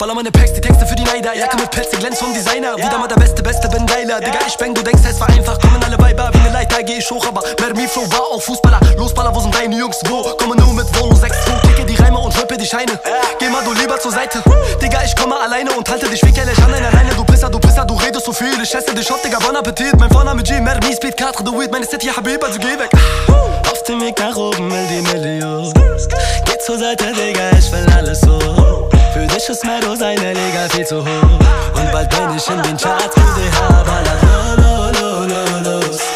Baller meine Packs, die Texte für die Neider. Jacke mit Pilze, Glänz vom Designer. Wieder mal der Beste, Beste, bin geiler. Digga, ich bang, du denkst, es war einfach. Kommen alle Weiber, wie ne Leiter, geh ich hoch. Aber Mermi Flow war auch Fußballer. Los Baller, wo sind deine Jungs, wo? Komme nur mit Volo 6 2. kicke die Reime und rippe die Scheine. Geh mal du lieber zur Seite. Digga, ich komme alleine und halte dich weg, ehrlich an einer Leine. So viel. Ich esse dich auf, Digga, bon Appetit. Mein Vorname G, Mermi, Speed, 4, du Weed. Meine City, Habib, also geh weg. Auf dem Weg nach oben, will die Million. Geh zur Seite, Digga, ich will alles so. Für dich ist Mero seine Liga viel zu hoch. Und bald bin ich in den Charts, QDH ballert lo.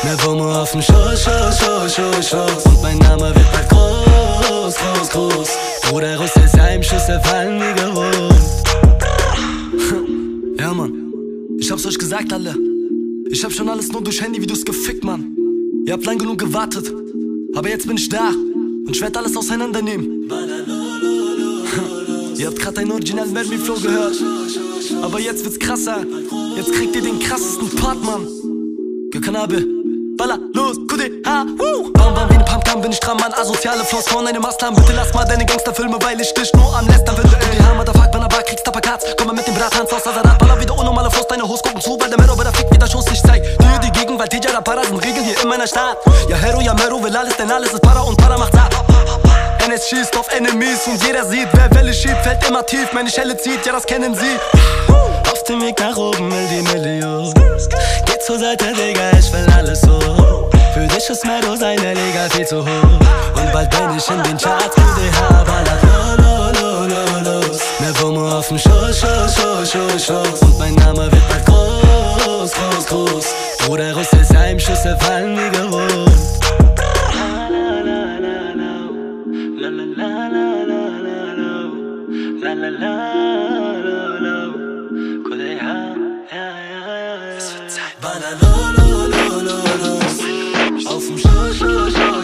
Mehr Womo auf dem Schoß, Schoß, Schoß, Schoß, Schoß. Und mein Name wird bald groß, groß, groß. Bruder Russ ist Heimschüsse fallen wie Ich hab's euch gesagt, alle. Ich hab schon alles nur durch Handyvideos gefickt, Mann. Ihr habt lang genug gewartet. Aber jetzt bin ich da. Und ich werd alles auseinandernehmen. Ihr habt grad ein Original Mermi Flow gehört. Aber jetzt wird's krasser. Jetzt kriegt ihr den krassesten Part, Mann. Gökanabe. Baller, los, Kude, ha, woo! Bam, bam, wie ne Pumpgun bin ich dran, Mann. Asoziale Flows von einem Maslam. Bitte lass mal deine Gangsterfilme, weil ich dich nur am Lästern will. Kude, ha, Motherfuck, wenn er war, kriegst Tapakats. Komm mal mit dem Brathans aus Azarat. Gucken zu, weil der Mero bei der Fick wieder Schuss. Ich zeig dir die Gegend, weil Tijara Para sind Regeln hier in meiner Stadt. Ja, Hero, ja, Mero will alles, denn alles ist Para und Para macht satt. NS schießt auf Enemies und jeder sieht, wer Welle schiebt, fällt immer tief. Meine Schelle zieht, ja, das kennen sie. Auf dem Weg nach oben will die Million. Geh zur Seite, Digga, ich will alles so. Für dich ist Mero seine Liga viel zu hoch. Und bald bin ich in den Charts, QDH ballert lo, lo, lo, lo, los. Mehr Womo auf dem Schoß, Schoß, Schoß, Schoß, Schoß. Und mein Name wird bald groß, Baller, lo, lo, lo, lo, los. Auf dem Schoß, Schoß,